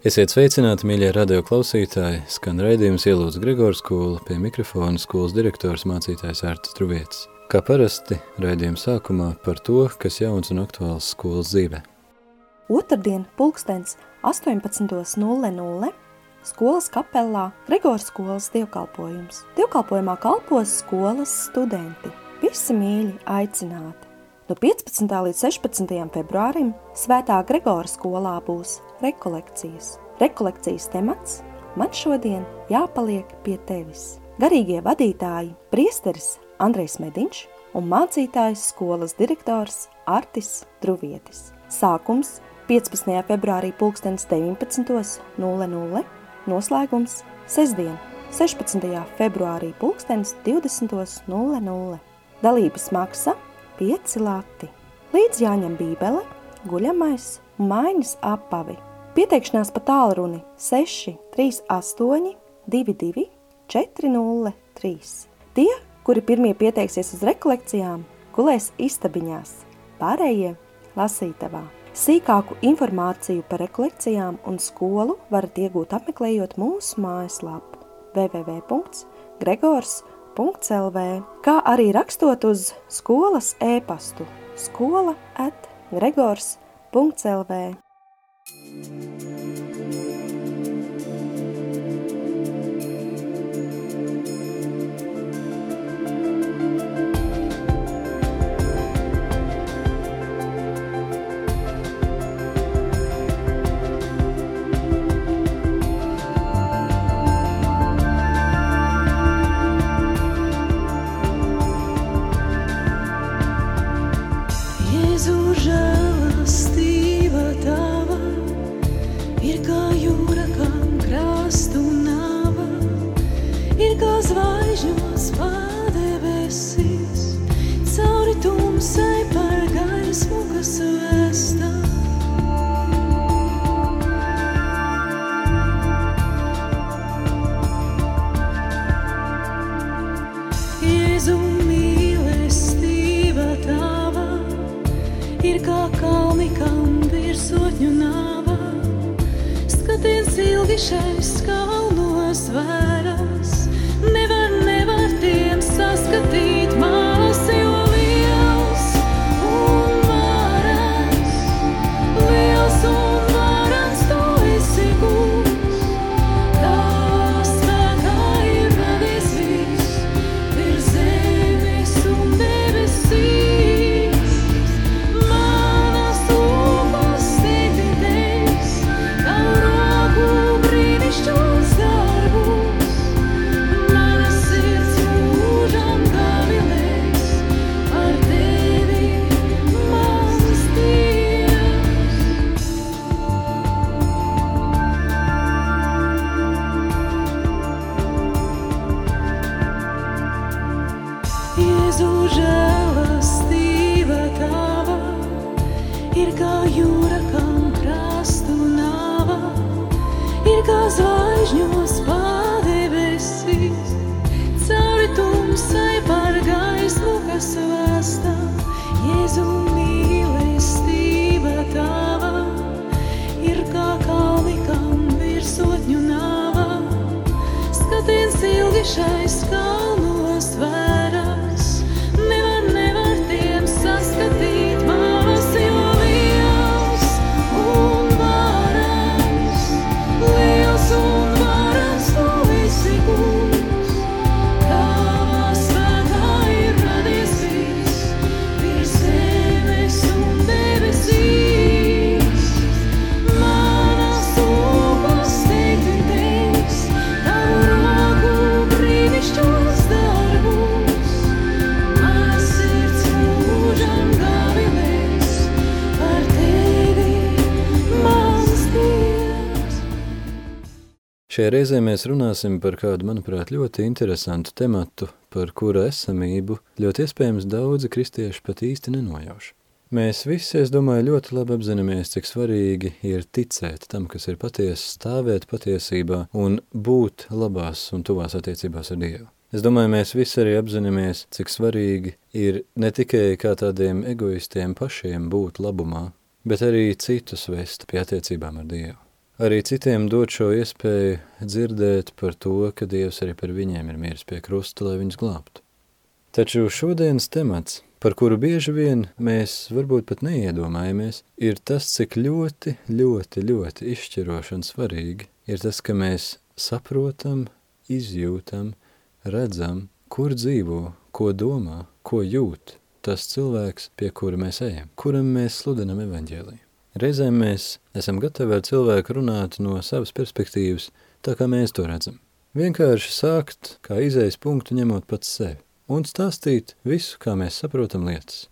Esiet sveicināti, mīļie radio klausītāji, skan raidījums ielūdz Gregors skola, pie mikrofona skolas direktors mācītājs Ārtas Truvietis. Kā parasti, raidījuma sākumā par to, kas jauns un aktuāls skolas dzīvē. Otradien, pulkstens 18.00 skolas kapellā Gregors skolas dievkalpojums. Dievkalpojumā kalpos skolas studenti. Visi mīļi aicināti. No 15. līdz 16. februārim Svētā Gregora skolā būs rekolekcijas. Rekolekcijas temats man šodien jāpaliek pie tevis. Garīgie vadītāji priesteris Andrejs Mediņš un mācītājs skolas direktors Artis Druvietis. Sākums 15. februārī pulkstens 19.00, noslēgums sestdien 16. februārī pulkstens 20.00. Dalības maksa 5 lati. Līdz jāņem bībele, guļamais un mājas apavi. Pieteikšanās pa tālruni 6 38 22 403. Tie, kuri pirmie pieteiksies uz rekolekcijām, gulēs istabiņās, pārējie lasītavā. Sīkāku informāciju par rekolekcijām un skolu varat iegūt apmeklējot mūsu mājaslapu www.gregors.com skola.lv, kā arī rakstot uz skolas e-pastu skola at gregors.lv. Jēzu tumsai par gaismu, kas vēstā. Jēzu mīlestība tava ir kā kalni, kam virsotņu nāva. Skatiens ilgi šais kalnos vēras, nevar, nevar tiem saskatīt zvaigžņos padebesīs, cauri tumsai par gaismu, kas vēstā. Jēzu mīlestība tava ir kā kalni, kam virsotņu nava, skatiens ilgi šais Šajā reizē mēs runāsim par kādu, manuprāt, ļoti interesantu tematu, par kura esamību ļoti iespējams daudzi kristieši pat īsti nenojauš. Mēs visi, es domāju, ļoti labi apzināmies, cik svarīgi ir ticēt tam, kas ir patiesa, stāvēt patiesībā un būt labās un tuvās attiecībās ar Dievu. Es domāju, mēs visi arī apzināmies, cik svarīgi ir ne tikai kā tādiem egoistiem pašiem būt labumā, bet arī citus vest pie attiecībām ar Dievu. Arī citiem dot šo iespēju dzirdēt par to, ka Dievs arī par viņiem ir miris pie krusta, lai viņus glābtu. Taču šodienas temats, par kuru bieži vien mēs varbūt pat neiedomājamies, ir tas, cik ļoti, ļoti, ļoti izšķiroši un svarīgi ir tas, ka mēs saprotam, izjūtam, redzam, kur dzīvo, ko domā, ko jūt tas cilvēks, pie kura mēs ejam, kuram mēs sludinam evaņģēliju. Reizēm mēs esam gatavi ar cilvēku runāt no savas perspektīvas, tā kā mēs to redzam. Vienkārši sākt, kā izējas punktu ņemot pats sevi, un stāstīt visu, kā mēs saprotam lietas.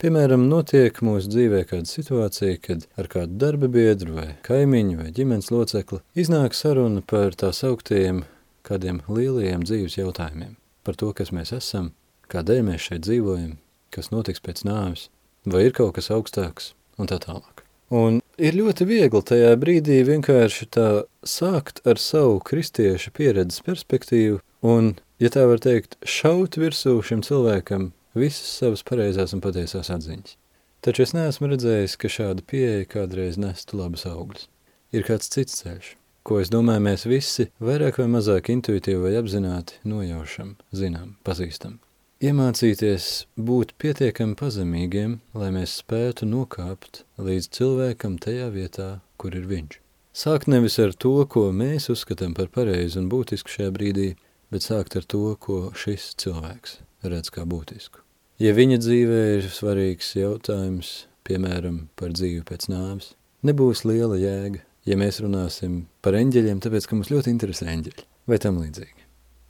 Piemēram, notiek mūsu dzīvē kāda situācija, kad ar kādu darba biedru vai kaimiņu vai ģimenes locekli iznāk saruna par tā sauktiem kādiem lielajiem dzīves jautājumiem. Par to, kas mēs esam, kādēļ mēs šeit dzīvojam, kas notiks pēc nāves, vai ir kaut kas augstāks un tā tālāk. Un ir ļoti viegli tajā brīdī vienkārši tā sākt ar savu kristieša pieredzes perspektīvu un, ja tā var teikt, šaut virsū šim cilvēkam visas savas pareizās un patiesās atziņas. Taču es neesmu redzējis, ka šāda pieeja kādreiz nestu labas augļus. Ir kāds cits ceļš, ko es domāju mēs visi vairāk vai mazāk intuitīvi vai apzināti nojaušam, zinām, pazīstam. Iemācīties būt pietiekami pazemīgiem, lai mēs spētu nokāpt līdz cilvēkam tajā vietā, kur ir viņš. Sākt nevis ar to, ko mēs uzskatām par pareizu un būtisku šajā brīdī, bet sākt ar to, ko šis cilvēks redz kā būtisku. Ja viņa dzīvē ir svarīgs jautājums, piemēram, par dzīvi pēc nāves, nebūs liela jēga, ja mēs runāsim par eņģeļiem, tāpēc, ka mums ļoti interesē eņģeļi vai tam līdzīgi.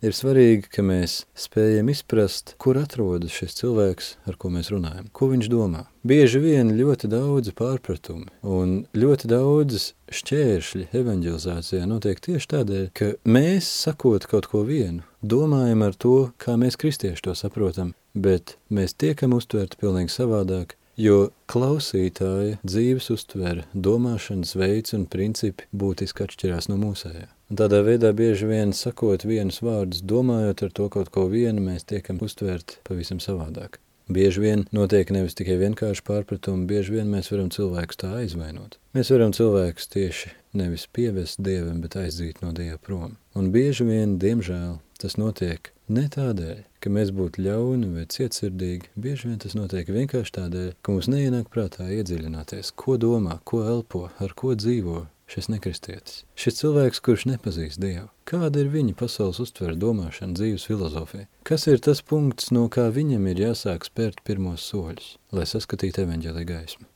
Ir svarīgi, ka mēs spējam izprast, kur atrodas šis cilvēks, ar ko mēs runājam, ko viņš domā. Bieži vien ļoti daudzi pārpratumi un ļoti daudzas šķēršļi evanģelizācijā notiek tieši tādēļ, ka mēs, sakot kaut ko vienu, domājam ar to, kā mēs kristieši to saprotam, bet mēs tiekam uztverti pilnīgi savādāk, jo klausītāja dzīves uztvere, domāšanas veids un principi būtiski atšķirās no mūsējā. Un tādā veidā bieži vien sakot vienus vārdus, domājot ar to kaut ko vienu, mēs tiekam uztverti pavisam savādāk. Bieži vien notiek nevis tikai vienkārši pārpratumi, bieži vien mēs varam cilvēkus tā aizvainot. Mēs varam cilvēkus tieši nevis pievest Dievam, bet aizdīt no Dieva prom. Un bieži vien, diemžēl, tas notiek ne tādēļ, ka mēs būtu ļauni vai cietsirdīgi, bieži vien tas notiek vienkārši tādēļ, ka mums neienāk prātā iedziļināties, ko domā, ko elpo, ar ko dzīvo šis nekristietis. Šis cilvēks, kurš nepazīst Dievu. Kāda ir viņa pasaules uztvera domāšana, dzīves filozofija? Kas ir tas punkts, no kā viņam ir jāsāk spērt pirmos soļus, lai saskatītu evaņģēlī gaismu?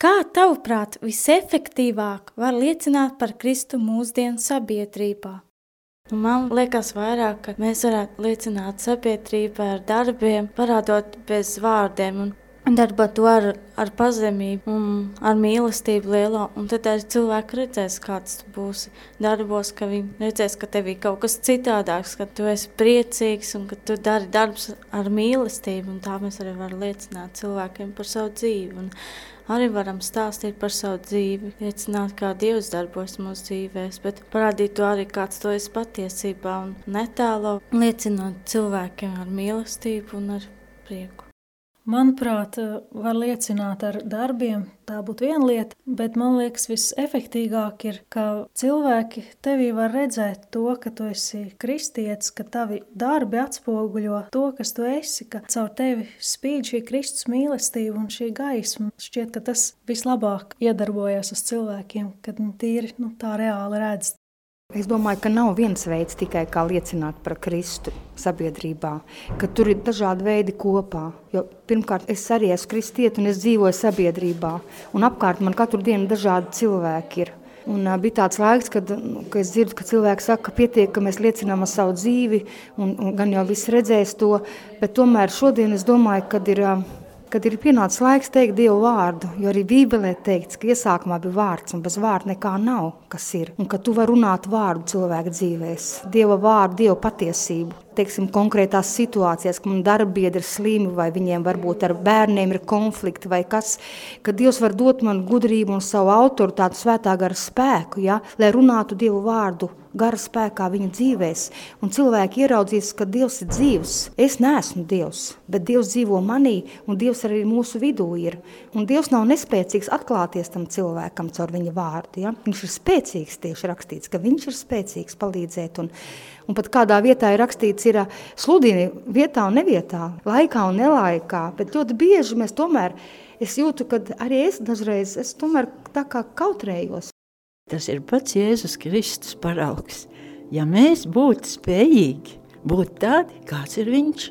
Kā tavuprāt visefektīvāk var liecināt par Kristu mūsdienu sabiedrībā? Man liekas, vairāk, ka mēs varētu liecināt sabiedrībai ar darbiem, parādot bez vārdiem. Un Darbot to ar, ar pazemību ar mīlestību lielo, un tad arī cilvēki redzēs, kāds tu būsi darbos, ka viņi redzēs, ka tev ir kaut kas citādāks, ka tu esi priecīgs un ka tu dari darbs ar mīlestību, un tā mēs arī varam liecināt cilvēkiem par savu dzīvi, un arī varam stāstīt par savu dzīvi, liecināt, kā Dievs darbojas mūsu dzīvēs, bet parādīt to arī, kāds to esi patiesībā, un netālo liecinot cilvēkiem ar mīlestību un ar prieku. Manuprāt, var liecināt ar darbiem, tā būtu viena lieta, bet man liekas, visefektīvāk ir, ka cilvēki tevī var redzēt to, ka tu esi kristietis, ka tavi darbi atspoguļo to, kas tu esi, ka caur tevi spīd šī Kristus mīlestība un šī gaisma. Šķiet, ka tas vislabāk iedarbojas uz cilvēkiem, kad nu, tīri nu, tā reāli redz. Es domāju, ka nav viens veids tikai kā liecināt par Kristu sabiedrībā, ka tur ir dažādi veidi kopā. Jo, pirmkārt, es arī esmu kristieti un es dzīvoju sabiedrībā, un apkārt man katru dienu dažādi cilvēki ir. Un, uh, bija tāds laiks, kad, nu, kad es dzirdu, ka cilvēki saka, ka pietiek, ka mēs liecinām ar savu dzīvi, un, un gan jau viss redzēs to, bet tomēr šodien es domāju, kad ir... Uh, kad ir pienācis laiks teikt Dievu vārdu, jo arī Bībelē teikts, ka iesākumā bija vārds, un bez vārda nekā nav, kas ir. Un ka tu vari runāt vārdu cilvēku dzīvēs, Dieva vārdu, Dieva patiesību. Teiksim, konkrētās situācijās, kad man darbiedri ir slimi, vai viņiem varbūt ar bērniem ir konflikti, vai kas, ka Dievs var dot man gudrību un savu autoritātu svētā gara spēku, ja, lai runātu Dievu vārdu gara spēkā viņa dzīvēs, un cilvēki ieraudzīs, ka Dievs ir dzīvs. Es neesmu Dievs, bet Dievs dzīvo manī, un Dievs arī mūsu vidū ir. Un Dievs nav nespēcīgs atklāties tam cilvēkam caur viņa vārdu. Ja? Viņš ir spēcīgs, tieši rakstīts, ka viņš ir spēcīgs palīdzēt. Un, un pat kādā vietā ir rakstīts, ir sludini vietā un nevietā, laikā un nelaikā, bet ļoti bieži mēs tomēr es jūtu, ka arī es dažreiz es tomēr tā kā kautrējos. Tas ir pats Jēzus Kristus paraugs. Ja mēs būtu spējīgi būt tādi, kāds ir viņš,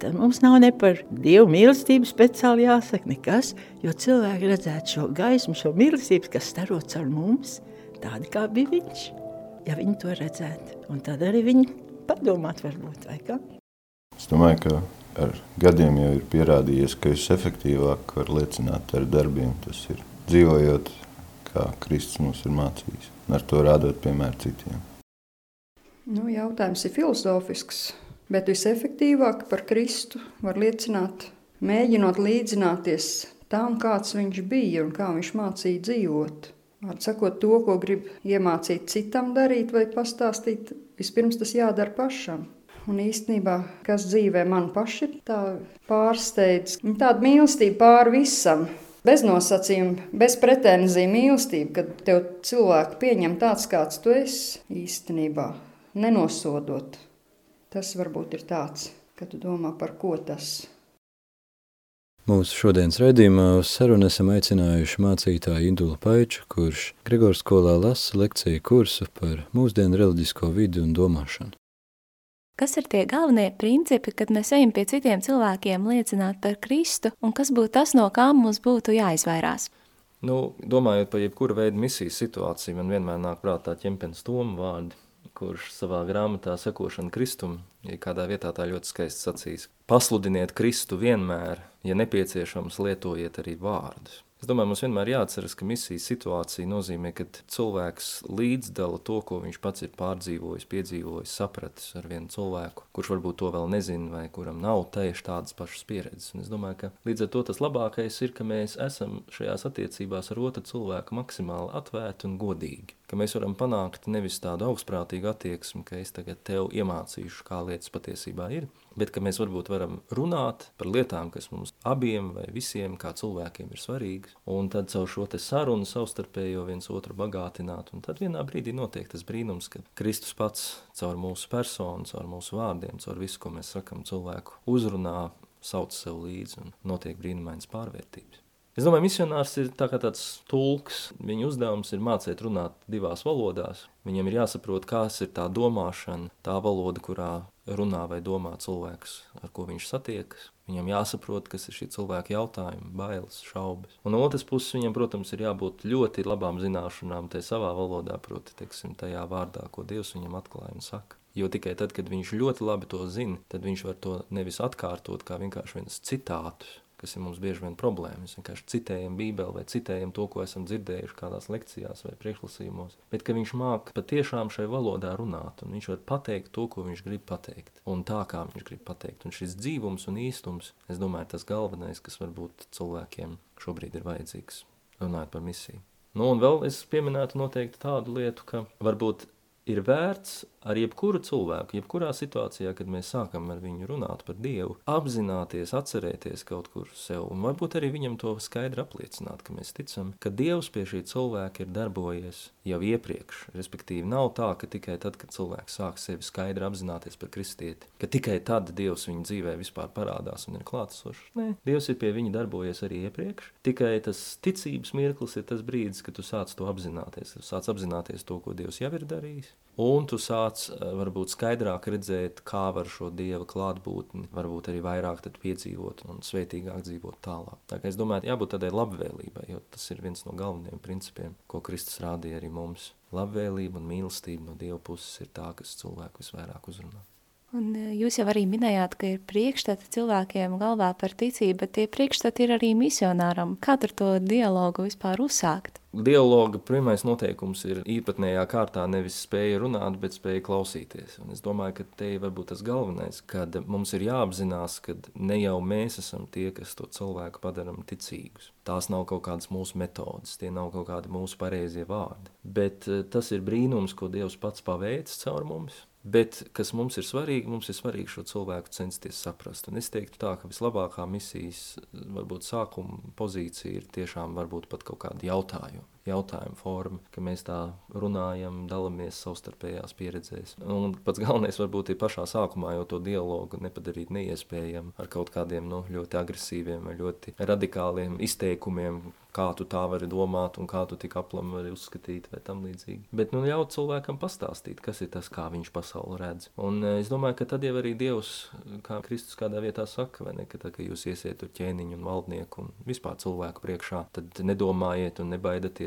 tad mums nav ne par dievu mīlestību speciāli jāsaka nekas, jo cilvēki redzētu šo gaismu, šo mīlestību, kas staro caur mums, tādi kā bija viņš, ja viņi to redzētu. Un tad arī viņi padomāt varbūt, vai kā? Es domāju, ka ar gadiem jau ir pierādījies, ka es efektīvāk varu liecināt ar darbiem. Tas ir dzīvojot, kā Kristus mums ir mācījis, ar to rādot piemēru citiem. Nu, jautājums ir filozofisks, bet visefektīvāk par Kristu var liecināt, mēģinot līdzināties tam, kāds viņš bija un kā viņš mācīja dzīvot. Vārds sakot, to, ko grib iemācīt citam darīt vai pastāstīt, vispirms tas jādara pašam. Un īstenībā, kas dzīvē man paši ir pārsteidz, tāda mīlestība pāri visam. Bez nosacījuma, bez pretenziju mīlestība, kad tev cilvēku pieņem tāds, kāds tu esi īstenībā, nenosodot. Tas varbūt ir tāds, ka tu domā par ko tas. Mūsu šodienas raidījumā uz sarunu esam aicinājuši mācītāju Indulu Paiču, kurš Gregors skolā lasa lekciju kursu par mūsdienu reliģisko vidi un domāšanu. Kas ir tie galvenie principi, kad mēs ejam pie citiem cilvēkiem liecināt par Kristu, un kas būtu tas, no kā mums būtu jāizvairās? Nu, domājot par jebkuru veidu misijas situāciju, man vienmēr nāk prātā ķempens Toma vārdi, kurš savā grāmatā sekošana Kristum, ja kādā vietā tā ļoti skaisti sacīs. Pasludiniet Kristu vienmēr, ja nepieciešams lietojiet arī vārdus. Es domāju, mums vienmēr jāatceras, ka misijas situācija nozīmē, ka cilvēks līdzdala to, ko viņš pats ir pārdzīvojis, piedzīvojis, sapratis ar vienu cilvēku, kurš varbūt to vēl nezina vai kuram nav tieši tādas pašas pieredzes. Un es domāju, ka līdz ar to tas labākais ir, ka mēs esam šajās attiecībās ar otru cilvēku maksimāli atvērti un godīgi. Ka mēs varam panākt nevis tādu augstprātīgu attieksmi, ka es tagad tev iemācīšu, kā lietas patiesībā ir, bet ka mēs varbūt varam runāt par lietām, kas mums abiem vai visiem kā cilvēkiem ir svarīgas, un tad caur šo te sarunu savstarpējo viens otru bagātināt, un tad vienā brīdī notiek tas brīnums, ka Kristus pats caur mūsu personu, caur mūsu vārdiem, caur visu, ko mēs sakam cilvēku uzrunā, sauc sev līdzi un notiek brīnumainas pārvērtības. Es domāju, misionārs ir tā tāds tulks. Viņa uzdevums ir mācīt runāt divās valodās. Viņam ir jāsaprot, kas ir tā domāšana, tā valoda, kurā runā vai domā cilvēks, ar ko viņš satiekas. Viņam jāsaprot, kas ir šī cilvēka jautājumi, bailes, šaubas. Un no otras puses, viņam, protams, ir jābūt ļoti labām zināšanām tajā savā valodā, proti, teiksim, tajā vārdā, ko Dievs viņam atklāja un saka. Jo tikai tad, kad viņš ļoti labi to zina, tad viņš var to nevis atkārtot kā vienkārši viens citātus, kas ir mums bieži vien problēma. Mēs vienkārši citējam Bībeli vai citējam to, ko esam dzirdējuši kādās lekcijās vai priekšlasījumos. Bet ka viņš māk patiešām šai valodā runāt, un viņš var pateikt to, ko viņš grib pateikt, un tā, kā viņš grib pateikt. Un šis dzīvums un īstums, es domāju, tas galvenais, kas varbūt cilvēkiem šobrīd ir vajadzīgs, runājot par misiju. Nu, un vēl es pieminētu noteikti tādu lietu, ka varbūt ir vērts ar jebkuru cilvēku, jebkurā situācijā, kad mēs sākam ar viņu runāt par Dievu, apzināties, atcerēties kaut kur sev, un varbūt arī viņam to skaidri apliecināt, ka mēs ticam, ka Dievs pie šī cilvēka ir darbojies jau iepriekš. Respektīvi, nav tā, ka tikai tad, kad cilvēks sāk sevi skaidri apzināties par kristieti, ka tikai tad Dievs viņa dzīvē vispār parādās un ir klātesošs. Nē, Dievs ir pie viņa darbojies arī iepriekš. Tikai tas ticības mirklis ir tas brīdis, kad tu sāc to apzināties. Tu sāc apzināties to, ko Dievs jau ir darījis, un tu sāc sāc eh, varbūt skaidrāk redzēt, kā var šo dieva klātbūtni, varbūt arī vairāk piedzīvot un svētīgāk dzīvot tālāk. Tā kā es domāju, jābūt tādai labvēlībai, jo tas ir viens no galvenajiem principiem, ko Kristus rādīja arī mums. Labvēlība un mīlestība no Dieva puses ir tā, kas cilvēku visvairāk uzrunā. Un e, jūs jau arī minējāt, ka ir priekšstati cilvēkiem galvā par ticību, bet tie priekšstati ir arī misionāram. Kā tur to dialogu vispār uzsākt? Dialoga pirmais noteikums ir īpatnējā kārtā nevis spēja runāt, bet spēja klausīties. Un es domāju, ka te ir varbūt tas galvenais, kad mums ir jāapzinās, ka ne jau mēs esam tie, kas to cilvēku padaram ticīgus. Tās nav kaut kādas mūsu metodas, tie nav kaut kādi mūsu pareizie vārdi. Bet e, tas ir brīnums, ko Dievs pats paveic caur mums. Bet, kas mums ir svarīgi, mums ir svarīgi šo cilvēku censties saprast. Un es teiktu tā, ka vislabākā misijas, varbūt sākuma pozīcija ir tiešām varbūt pat kaut kādi jautājumi. Jautājumu forma, ka mēs tā runājam, dalāmies savstarpējās pieredzēs. Un pats galvenais varbūt ir pašā sākumā jau to dialogu nepadarīt neiespējamu ar kaut kādiem nu, ļoti agresīviem, ļoti radikāliem izteikumiem, kā tu tā vari domāt un kā tu tik aplam vari uzskatīt vai tam līdzīgi. Bet nu ļaut cilvēkam pastāstīt, kas ir tas, kā viņš pasauli redz. Un eh, es domāju, ka tad jau arī Dievs, kā Kristus kādā vietā saka, vai ne, ka tad, kad jūs iesiet tur ķēniņu un valdnieku un vispār cilvēku priekšā, tad nedomājiet un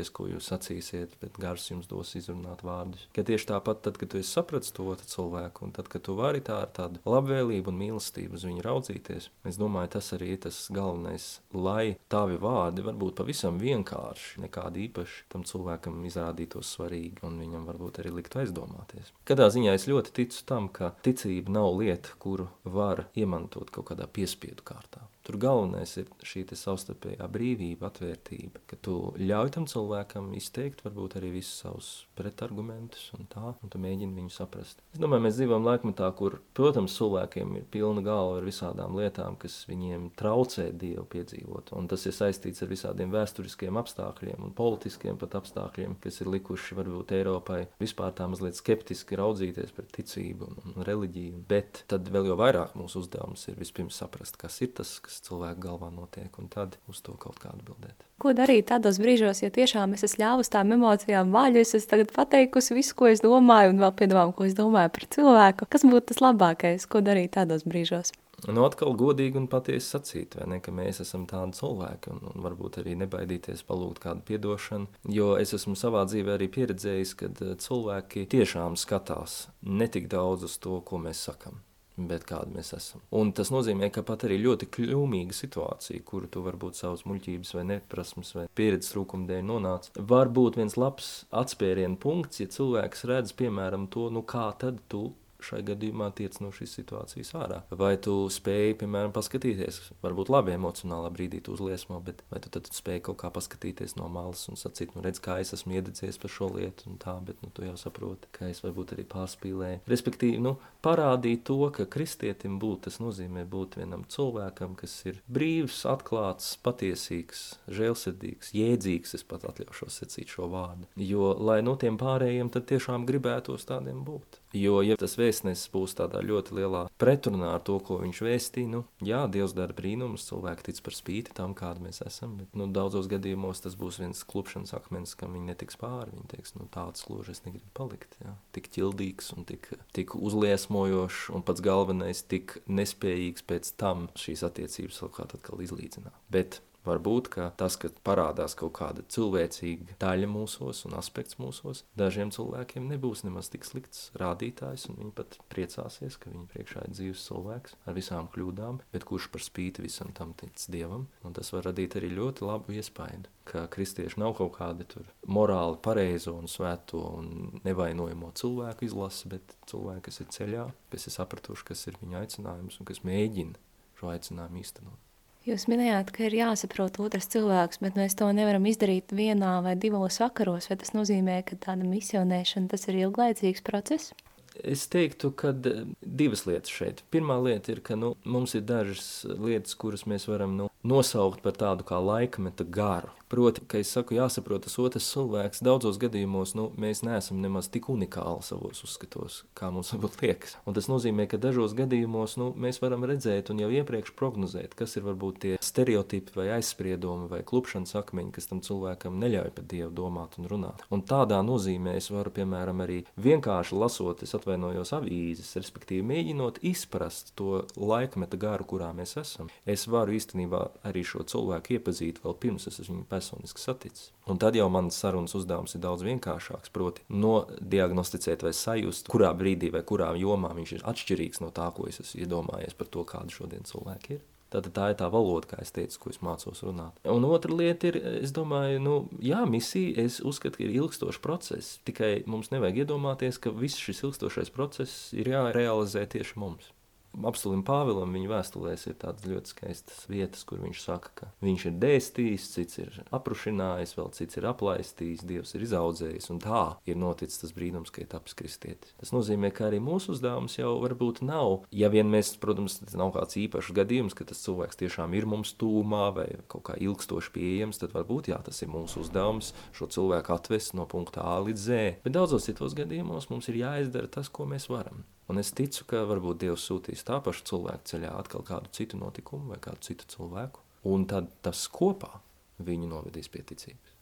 nebaidieties, ko jūs sacīsiet, bet gars jums dos izrunāt vārdus. Ka tieši tāpat, tad, kad tu esi sapratis to cilvēku un tad, kad tu vari tā ar tādu labvēlību un mīlestību uz viņu raudzīties, es domāju, tas arī ir tas galvenais, lai tavi vārdi varbūt pavisam vienkārši, nekādi īpaši tam cilvēkam izrādītos svarīgi un viņam varbūt arī liktu aizdomāties. Katrā ziņā es ļoti ticu tam, ka ticība nav lieta, kuru var iemantot kaut kādā piespiedu kārtā. Tur galvenais ir šī savstarpējā brīvība, atvērtība, ka tu ļauj tam cilvēkam izteikt varbūt arī visus savus pretargumentus un tā, un tu mēģini viņu saprast. Es domāju, mēs dzīvojam laikmetā, kur, protams, cilvēkiem ir pilna galva ar visādām lietām, kas viņiem traucē Dievu piedzīvot, un tas ir saistīts ar visādiem vēsturiskiem apstākļiem un politiskiem pat apstākļiem, kas ir likuši varbūt Eiropai vispār tā mazliet skeptiski raudzīties pret ticību un, reliģiju, bet tad vēl jau vairāk mūsu uzdevums ir vispirms saprast, kas ir tas, kas kas cilvēku galvā notiek, un tad uz to kaut kā atbildēt. Ko darīt tādos brīžos, ja tiešām es esmu ļāvusi tām emocijām vaļu, es esmu tagad pateikusi visu, ko es domāju, un vēl piedomāju, ko es domāju par cilvēku? Kas būtu tas labākais, ko darīt tādos brīžos? Nu, atkal godīgi un patiesi sacīt, ne, ka mēs esam tādi cilvēki, un, un varbūt arī nebaidīties palūgt kādu piedošanu. Jo es esmu savā dzīvē arī pieredzējis, ka eh, cilvēki tiešām skatās ne tik daudz uz to, ko mēs sakām bet kādi mēs esam. Un tas nozīmē, ka pat arī ļoti kļūmīga situācija, kuru tu varbūt savas muļķības vai neprasmes vai pieredzes trūkuma dēļ nonāc, var būt viens labs atspērienu punkts, ja cilvēks redz, piemēram, to, nu kā tad tu šai gadījumā tiec no šīs situācijas ārā. Vai tu spēj, piemēram, paskatīties, varbūt labi emocionālā brīdī tu uzliesmo, bet vai tu tad spēj kaut kā paskatīties no malas un sacīt, nu redz, kā es esmu iededzies par šo lietu un tā, bet nu tu jau saproti, ka es varbūt arī pārspīlēju. Respektīvi, nu, parādīt to, ka kristietim būt, tas nozīmē būt vienam cilvēkam, kas ir brīvs, atklāts, patiesīgs, žēlsirdīgs, jēdzīgs, es pat atļaušos secīt šo vārdu. Jo, lai no tiem pārējiem tad tiešām gribētos tādiem būt. Jo, ja tas vēstnesis būs tādā ļoti lielā pretrunā ar to, ko viņš vēstīja, nu, jā, Dievs dara brīnumus, cilvēki tic par spīti tam, kāda mēs esam, bet nu, daudzos gadījumos tas būs viens klupšanas akmens, kam viņi netiks pāri. Viņi teiks, nu, tāds gluži es negribu palikt. Jā. Tik ķildīgs un tik, tik uzliesmojošs, un pats galvenais, tik nespējīgs pēc tam šīs attiecības kā atkal izlīdzināt. Bet Varbūt tas, ka parādās kaut kāda cilvēcīga daļa mūsos un aspekts mūsos, dažiem cilvēkiem nebūs nemaz tik slikts rādītājs, un viņi pat priecāsies, ka viņa priekšā ir dzīves cilvēks ar visām kļūdām, bet kurš par spīti visam tam tic dievam. Un tas var radīt arī ļoti labu iespaidu, ka kristieši nav kaut kādi morāli pareizo un svēto un nevainojamo cilvēku izlase, bet cilvēki, kas ir ceļā, kas ir sapratuši, kas ir viņa aicinājums un kas mēģina šo aicinājumu īstenot. Jūs minējāt, ka ir jāsaprot otrs cilvēks, bet mēs to nevaram izdarīt vienā vai divos sakaros. Vai tas nozīmē, ka tāda misionēšana tas ir ilglaicīgs process? Es teiktu, ka eh, divas lietas šeit. Pirmā lieta ir, ka nu, mums ir dažas lietas, kuras mēs varam nu, nosaukt par tādu kā laikmeta garu. Proti, ka es saku, jāsaprot, tas otrs cilvēks daudzos gadījumos, nu, mēs neesam nemaz tik unikāli savos uzskatos, kā mums varbūt liekas. Un tas nozīmē, ka dažos gadījumos nu, mēs varam redzēt un jau iepriekš prognozēt, kas ir varbūt tie stereotipi vai aizspriedumi vai klupšanas akmeņi, kas tam cilvēkam neļauj par Dievu domāt un runāt. Un tādā nozīmē es varu, piemēram, arī vienkārši lasot, es neatvainojos avīzes, respektīvi mēģinot izprast to laikmeta garu, kurā mēs esam. Es varu īstenībā arī šo cilvēku iepazīt vēl pirms es viņu personiski saticis. Un tad jau mans sarunas uzdevums ir daudz vienkāršāks, proti nodiagnosticēt vai sajust, kurā brīdī vai kurā jomā viņš ir atšķirīgs no tā, ko es esmu iedomājies par to, kāda šodien cilvēki ir. Tātad tā ir tā valoda, kā es teicu, ko es mācos runāt. Un otra lieta ir, es domāju, nu, jā, misija, es uzskatu, ka ir ilgstošs process. Tikai mums nevajag iedomāties, ka viss šis ilgstošais process ir jārealizē tieši mums. Apstulim Pāvilam viņa vēstulēs ir tādas ļoti skaistas vietas, kur viņš saka, ka viņš ir dēstījis, cits ir aprušinājis, vēl cits ir aplaistījis, Dievs ir izaudzējis, un tā ir noticis tas brīnums, ka ir tapis kristietis. Tas nozīmē, ka arī mūsu uzdevums jau varbūt nav, ja vien mēs, protams, tas nav kāds īpašs gadījums, ka tas cilvēks tiešām ir mums tūmā vai kaut kā ilgstoši pieejams, tad varbūt, jā, tas ir mūsu uzdevums šo cilvēku atvest no punkta A līdz Z. Bet daudzos citos gadījumos mums ir jāizdara tas, ko mēs varam. Un es ticu, ka varbūt Dievs sūtīs tā paša cilvēka ceļā atkal kādu citu notikumu vai kādu citu cilvēku, un tad tas kopā viņu novedīs pie ticības.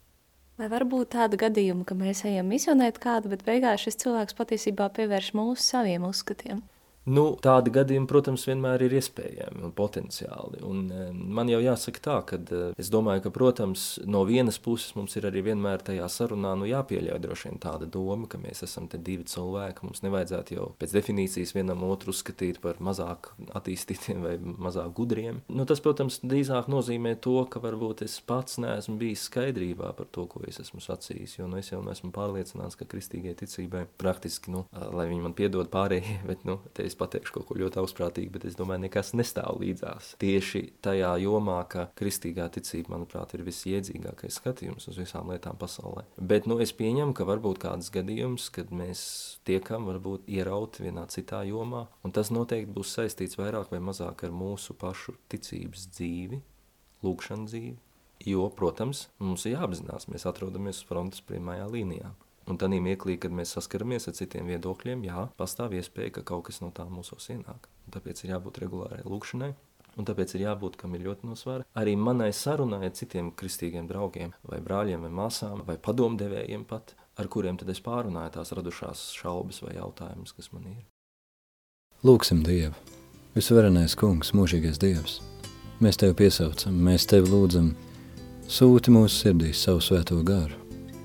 Vai var būt tāda gadījuma, ka mēs ejam misionēt kādu, bet beigās šis cilvēks patiesībā pievērš mūsu saviem uzskatiem? Nu, tādi gadījumi, protams, vienmēr ir iespējami un potenciāli. Un, e, man jau jāsaka tā, ka e, es domāju, ka, protams, no vienas puses mums ir arī vienmēr tajā sarunā nu, jāpieļauj droši vien tāda doma, ka mēs esam te divi cilvēki. Mums nevajadzētu jau pēc definīcijas vienam otru uzskatīt par mazāk attīstītiem vai mazāk gudriem. Nu, tas, protams, drīzāk nozīmē to, ka varbūt es pats neesmu bijis skaidrībā par to, ko es esmu sacījis. Jo nu, es jau esmu pārliecināts, ka kristīgai ticībai praktiski, nu, lai viņi man piedod pārējie, bet nu, es pateikšu kaut ko ļoti augstprātīgu, bet es domāju, nekas nestāv līdzās. Tieši tajā jomā, ka kristīgā ticība, manuprāt, ir visiedzīgākais skatījums uz visām lietām pasaulē. Bet nu, es pieņemu, ka varbūt kāds gadījums, kad mēs tiekam varbūt ierauti vienā citā jomā, un tas noteikti būs saistīts vairāk vai mazāk ar mūsu pašu ticības dzīvi, lūkšanu dzīvi. Jo, protams, mums ir jāapzinās, mēs atrodamies frontes pirmajā līnijā. Un tad mirklī, kad mēs saskaramies ar citiem viedokļiem, jā, pastāv iespēja, ka kaut kas no tā mūsos ienāk. Un tāpēc ir jābūt regulārai lūkšanai. Un tāpēc ir jābūt kam ir ļoti nosvara. Arī manai sarunai ar citiem kristīgiem draugiem, vai brāļiem, vai māsām, vai padomdevējiem pat, ar kuriem tad es pārunāju tās radušās šaubas vai jautājumus, kas man ir. Lūksim Dievu! Visvarenais kungs, mūžīgais Dievs! Mēs Tevi piesaucam, mēs Tevi lūdzam, sūti mūsu sirdīs savu svēto garu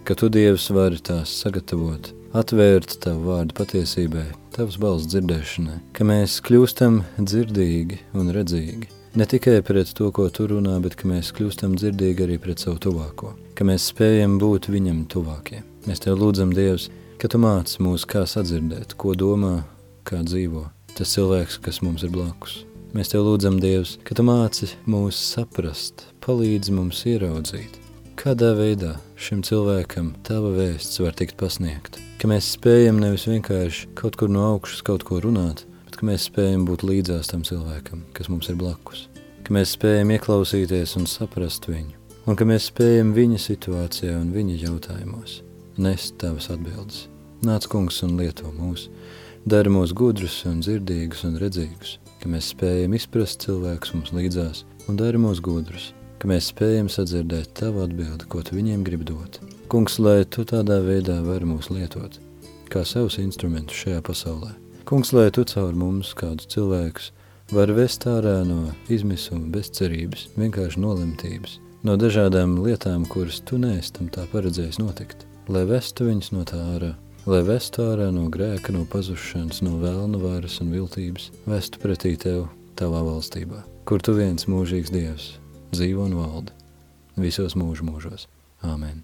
ka tu, Dievs, vari tās sagatavot, atvērt tavu vārdu patiesībai, tavas balss dzirdēšanai, ka mēs kļūstam dzirdīgi un redzīgi. Ne tikai pret to, ko tu runā, bet ka mēs kļūstam dzirdīgi arī pret savu tuvāko, ka mēs spējam būt viņam tuvākie. Mēs tev lūdzam, Dievs, ka tu māci mūs, kā sadzirdēt, ko domā, kā dzīvo tas cilvēks, kas mums ir blakus. Mēs tev lūdzam, Dievs, ka tu māci mūs saprast, palīdzi mums ieraudzīt, Kādā veidā šim cilvēkam tava vēsts var tikt pasniegta? Ka mēs spējam nevis vienkārši kaut kur no augšas kaut ko runāt, bet ka mēs spējam būt līdzās tam cilvēkam, kas mums ir blakus. Ka mēs spējam ieklausīties un saprast viņu, un ka mēs spējam viņa situācijā un viņa jautājumos nest tavas atbildes. Nāc, kungs, un lieto mūs, dara mūs gudrus un dzirdīgus un redzīgus, ka mēs spējam izprast cilvēkus mums līdzās un dara mūs gudrus, ka mēs spējam sadzirdēt tavu atbildi, ko tu viņiem grib dot. Kungs, lai tu tādā veidā vari mūs lietot, kā savus instrumentus šajā pasaulē. Kungs, lai tu caur mums kādus cilvēkus var vest ārā no izmisuma, bezcerības, vienkārši nolemtības, no dažādām lietām, kuras tu neestam tā paredzējis notikt, lai vestu viņus no tā ārā, lai vestu ārā no grēka, no pazušanas, no vēlna varas un viltības, vestu pretī tev tavā valstībā, kur tu viens mūžīgs Dievs, dzīvo un valda visos mūžu mūžos. Āmen!